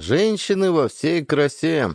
Женщины во всей красе.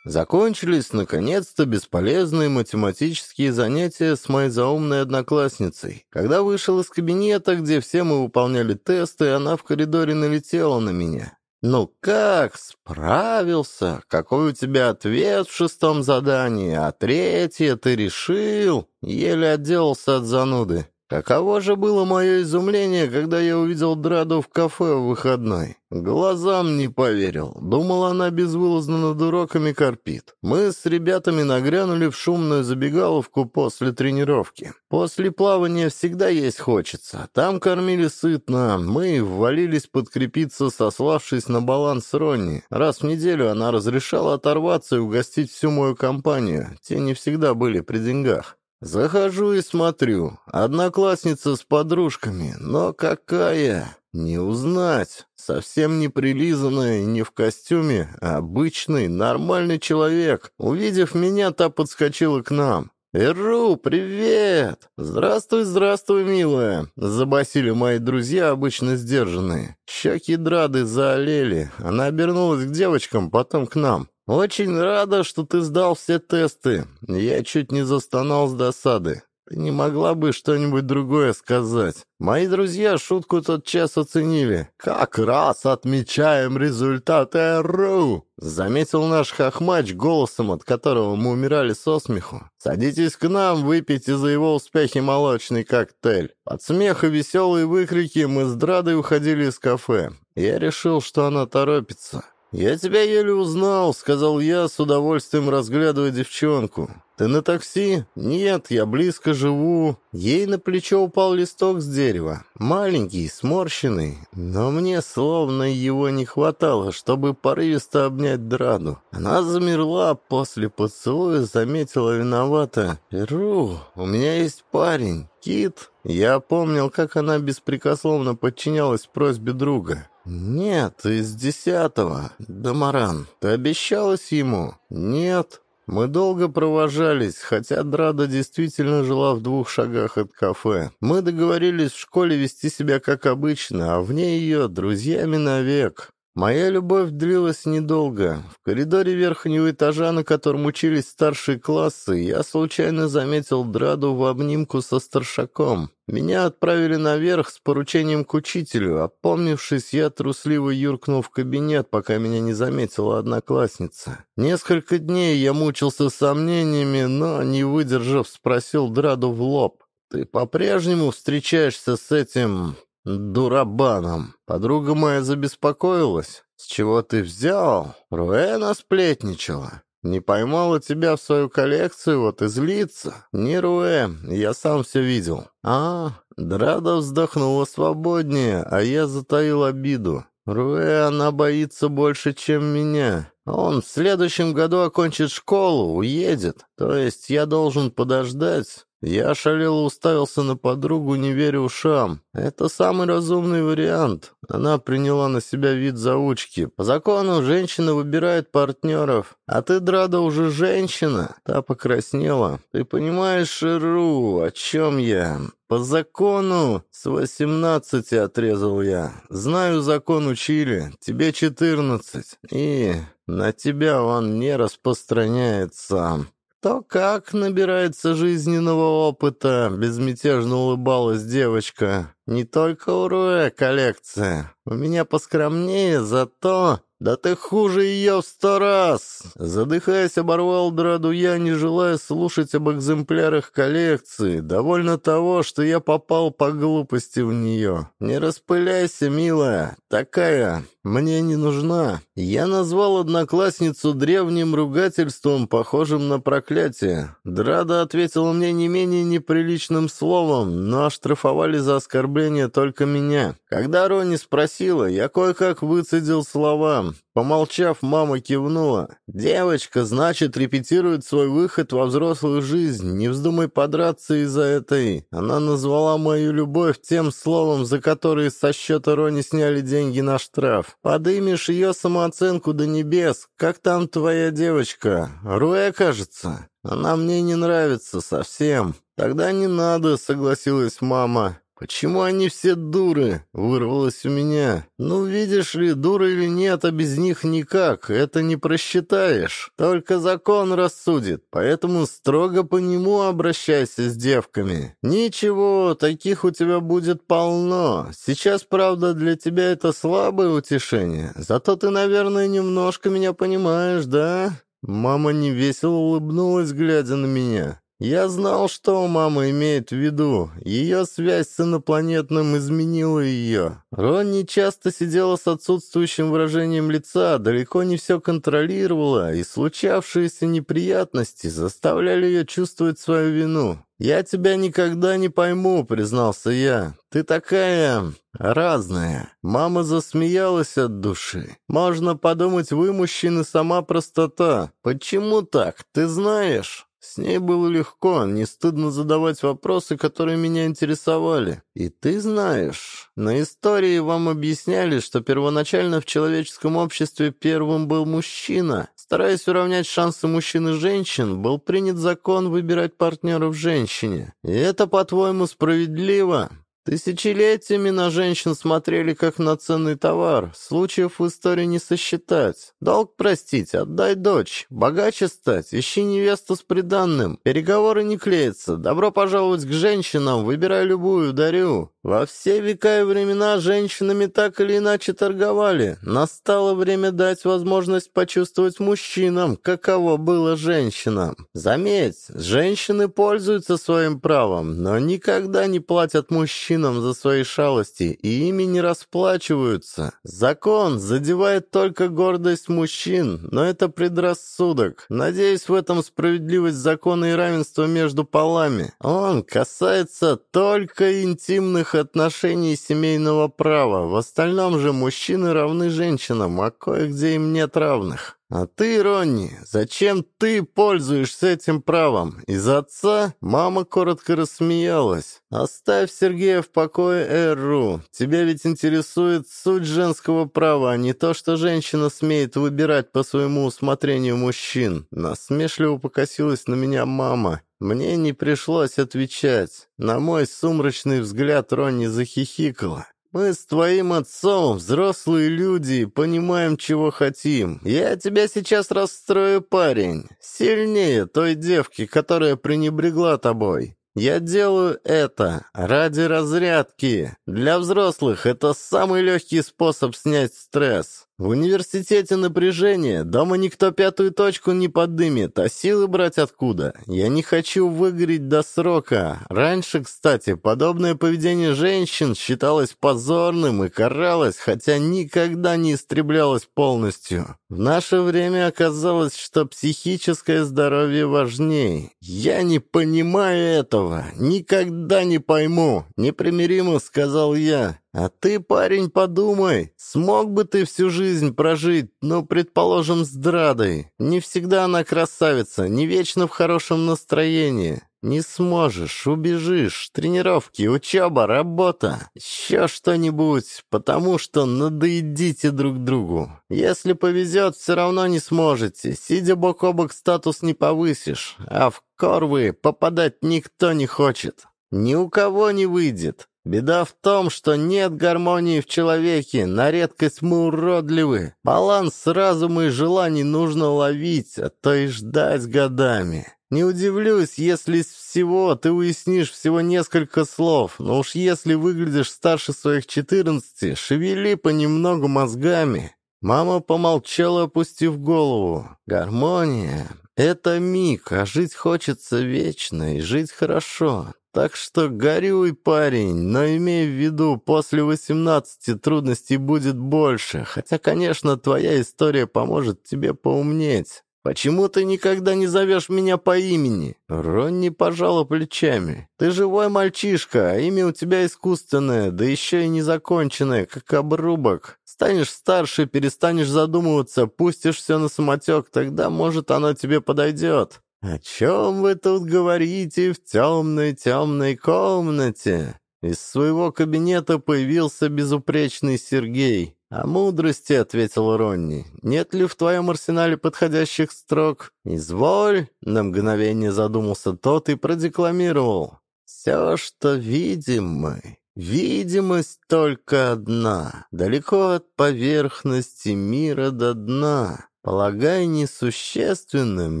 Закончились, наконец-то, бесполезные математические занятия с моей заумной одноклассницей. Когда вышел из кабинета, где все мы выполняли тесты, она в коридоре налетела на меня. «Ну как, справился? Какой у тебя ответ в шестом задании? А третье ты решил?» Еле отделался от зануды. Каково же было мое изумление, когда я увидел Драду в кафе в выходной. Глазам не поверил. Думал, она безвылазно над уроками корпит. Мы с ребятами нагрянули в шумную забегаловку после тренировки. После плавания всегда есть хочется. Там кормили сытно. Мы ввалились подкрепиться, сославшись на баланс Ронни. Раз в неделю она разрешала оторваться и угостить всю мою компанию. Те не всегда были при деньгах. Захожу и смотрю. Одноклассница с подружками, но какая? Не узнать. Совсем не прилизанная не в костюме, а обычный, нормальный человек. Увидев меня, та подскочила к нам. «Эру, привет!» «Здравствуй, здравствуй, милая!» Забасили мои друзья, обычно сдержанные. Щеки драды заолели. Она обернулась к девочкам, потом к нам. «Очень рада, что ты сдал все тесты. Я чуть не застонал с досады. Ты не могла бы что-нибудь другое сказать? Мои друзья шутку тот час оценили. Как раз отмечаем результаты РУ!» Заметил наш хохмач голосом, от которого мы умирали со смеху. «Садитесь к нам, выпейте за его успехи молочный коктейль». Под смех и веселые выкрики мы с Драдой уходили из кафе. Я решил, что она торопится. «Я тебя еле узнал», — сказал я, с удовольствием разглядывая девчонку. «Ты на такси?» «Нет, я близко живу». Ей на плечо упал листок с дерева. Маленький, сморщенный, но мне словно его не хватало, чтобы порывисто обнять Драду. Она замерла, после поцелуя заметила виновата. «Перу, у меня есть парень, Кит». Я помнил, как она беспрекословно подчинялась просьбе друга. «Нет, из десятого. Дамаран, ты обещалась ему?» «Нет». Мы долго провожались, хотя Драда действительно жила в двух шагах от кафе. Мы договорились в школе вести себя как обычно, а вне ее друзьями навек. Моя любовь длилась недолго. В коридоре верхнего этажа, на котором учились старшие классы, я случайно заметил Драду в обнимку со старшаком. Меня отправили наверх с поручением к учителю. Опомнившись, я трусливо юркнул в кабинет, пока меня не заметила одноклассница. Несколько дней я мучился сомнениями, но, не выдержав, спросил Драду в лоб. «Ты по-прежнему встречаешься с этим «Дурабаном. Подруга моя забеспокоилась. С чего ты взял? Руэна сплетничала. Не поймала тебя в свою коллекцию, вот и злится. Не Руэ, я сам все видел. А, Драда вздохнула свободнее, а я затаил обиду. Руэ, она боится больше, чем меня. Он в следующем году окончит школу, уедет. То есть я должен подождать. Я ошалело уставился на подругу, не веря ушам. Это самый разумный вариант. Она приняла на себя вид заучки. По закону женщина выбирает партнеров. А ты, Драда, уже женщина. Та покраснела. Ты понимаешь, Шеру, о чем я? По закону с восемнадцати отрезал я. Знаю, закон учили. Тебе четырнадцать. И на тебя он не распространяется. «То как набирается жизненного опыта?» — безмятежно улыбалась девочка. «Не только у Руэ коллекция. У меня поскромнее, зато «Да ты хуже ее в сто раз!» Задыхаясь, оборвал Драду я, не желая слушать об экземплярах коллекции. Довольно того, что я попал по глупости в нее. «Не распыляйся, милая. Такая мне не нужна». Я назвал одноклассницу древним ругательством, похожим на проклятие. Драда ответила мне не менее неприличным словом, но оштрафовали за оскорбление только меня. Когда Рони спросила, я кое-как выцедил слова. Помолчав, мама кивнула. «Девочка, значит, репетирует свой выход во взрослую жизнь. Не вздумай подраться из-за этой». Она назвала мою любовь тем словом, за которое со счета Рони сняли деньги на штраф. «Подымешь ее самооценку до небес. Как там твоя девочка? Руэ, кажется?» «Она мне не нравится совсем». «Тогда не надо», — согласилась мама. Почему они все дуры?» — вырвалось у меня. «Ну, видишь ли, дуры или нет, а без них никак. Это не просчитаешь. Только закон рассудит, поэтому строго по нему обращайся с девками. Ничего, таких у тебя будет полно. Сейчас, правда, для тебя это слабое утешение. Зато ты, наверное, немножко меня понимаешь, да?» Мама невесело улыбнулась, глядя на меня. Я знал, что мама имеет в виду. Ее связь с инопланетным изменила ее. Ронни часто сидела с отсутствующим выражением лица, далеко не все контролировала, и случавшиеся неприятности заставляли ее чувствовать свою вину. «Я тебя никогда не пойму», — признался я. «Ты такая... разная». Мама засмеялась от души. «Можно подумать, вы, мужчины, сама простота. Почему так? Ты знаешь?» С ней было легко, не стыдно задавать вопросы, которые меня интересовали. И ты знаешь, на истории вам объясняли, что первоначально в человеческом обществе первым был мужчина. Стараясь уравнять шансы мужчин и женщин, был принят закон выбирать партнеров женщине. И это, по-твоему, справедливо? Тысячелетиями на женщин смотрели как на ценный товар. Случаев в истории не сосчитать. Долг простить, отдай дочь. Богаче стать, ищи невесту с приданным. Переговоры не клеятся. Добро пожаловать к женщинам, выбирай любую, дарю. Во все века и времена женщинами так или иначе торговали. Настало время дать возможность почувствовать мужчинам, каково было женщинам. Заметь, женщины пользуются своим правом, но никогда не платят мужчинам за свои шалости и ими не расплачиваются. Закон задевает только гордость мужчин, но это предрассудок. Надеюсь, в этом справедливость закона и равенство между полами. Он касается только интимных отношений семейного права. В остальном же мужчины равны женщинам, а кое-где им нет равных. А ты, Ронни, зачем ты пользуешься этим правом? Из отца мама коротко рассмеялась. Оставь Сергея в покое, Эрру. Тебя ведь интересует суть женского права, а не то, что женщина смеет выбирать по своему усмотрению мужчин. Насмешливо покосилась на меня мама. Мне не пришлось отвечать. На мой сумрачный взгляд Ронни захихикала. «Мы с твоим отцом взрослые люди понимаем, чего хотим. Я тебя сейчас расстрою, парень. Сильнее той девки, которая пренебрегла тобой. Я делаю это ради разрядки. Для взрослых это самый легкий способ снять стресс. В университете напряжение, дома никто пятую точку не подымет, а силы брать откуда? Я не хочу выгореть до срока. Раньше, кстати, подобное поведение женщин считалось позорным и каралось, хотя никогда не истреблялось полностью. В наше время оказалось, что психическое здоровье важнее. Я не понимаю этого, никогда не пойму, непримиримо сказал я. «А ты, парень, подумай, смог бы ты всю жизнь прожить, ну, предположим, с Драдой? Не всегда она красавица, не вечно в хорошем настроении. Не сможешь, убежишь. Тренировки, учеба, работа. Еще что-нибудь, потому что надоедите друг другу. Если повезет, все равно не сможете. Сидя бок о бок, статус не повысишь. А в корвы попадать никто не хочет. Ни у кого не выйдет. Беда в том, что нет гармонии в человеке, на редкость мы уродливы. Баланс разума и желаний нужно ловить, а то и ждать годами. Не удивлюсь, если из всего ты уяснишь всего несколько слов, но уж если выглядишь старше своих четырнадцати, шевели понемногу мозгами. Мама помолчала, опустив голову. Гармония — это миг, а жить хочется вечно и жить хорошо. Так что горюй, парень, но имей в виду, после 18 трудностей будет больше. Хотя, конечно, твоя история поможет тебе поумнеть. «Почему ты никогда не зовешь меня по имени?» Ронни пожала плечами. «Ты живой мальчишка, а имя у тебя искусственное, да еще и незаконченное, как обрубок. Станешь старше, перестанешь задумываться, пустишь все на самотек, тогда, может, оно тебе подойдет. «О чем вы тут говорите в темной-темной комнате?» Из своего кабинета появился безупречный Сергей. «О мудрости», — ответил Ронни. «Нет ли в твоем арсенале подходящих строк?» «Изволь», — на мгновение задумался тот и продекламировал. «Все, что видим мы, Видимость только одна, далеко от поверхности мира до дна. Полагай несущественным,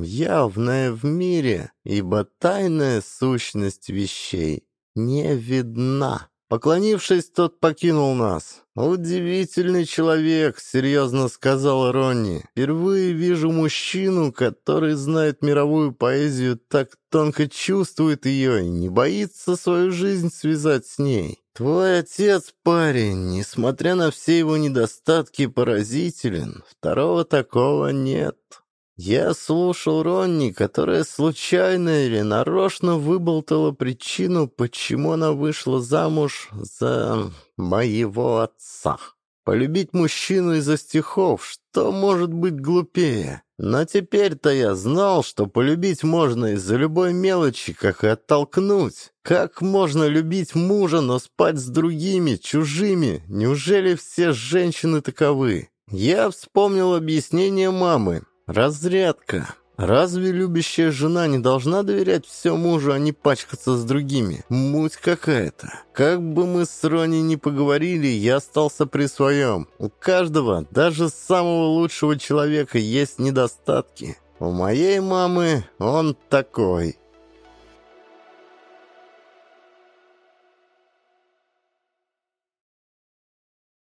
явное в мире, ибо тайная сущность вещей не видна. Поклонившись, тот покинул нас. «Удивительный человек», — серьезно сказал Ронни. «Впервые вижу мужчину, который знает мировую поэзию, так тонко чувствует ее и не боится свою жизнь связать с ней. Твой отец, парень, несмотря на все его недостатки, поразителен. Второго такого нет». Я слушал Ронни, которая случайно или нарочно выболтала причину, почему она вышла замуж за моего отца. Полюбить мужчину из-за стихов, что может быть глупее? Но теперь-то я знал, что полюбить можно из-за любой мелочи, как и оттолкнуть. Как можно любить мужа, но спать с другими, чужими? Неужели все женщины таковы? Я вспомнил объяснение мамы. Разрядка. Разве любящая жена не должна доверять все мужу, а не пачкаться с другими? Муть какая-то. Как бы мы с Рони не поговорили, я остался при своем. У каждого, даже самого лучшего человека, есть недостатки. У моей мамы он такой.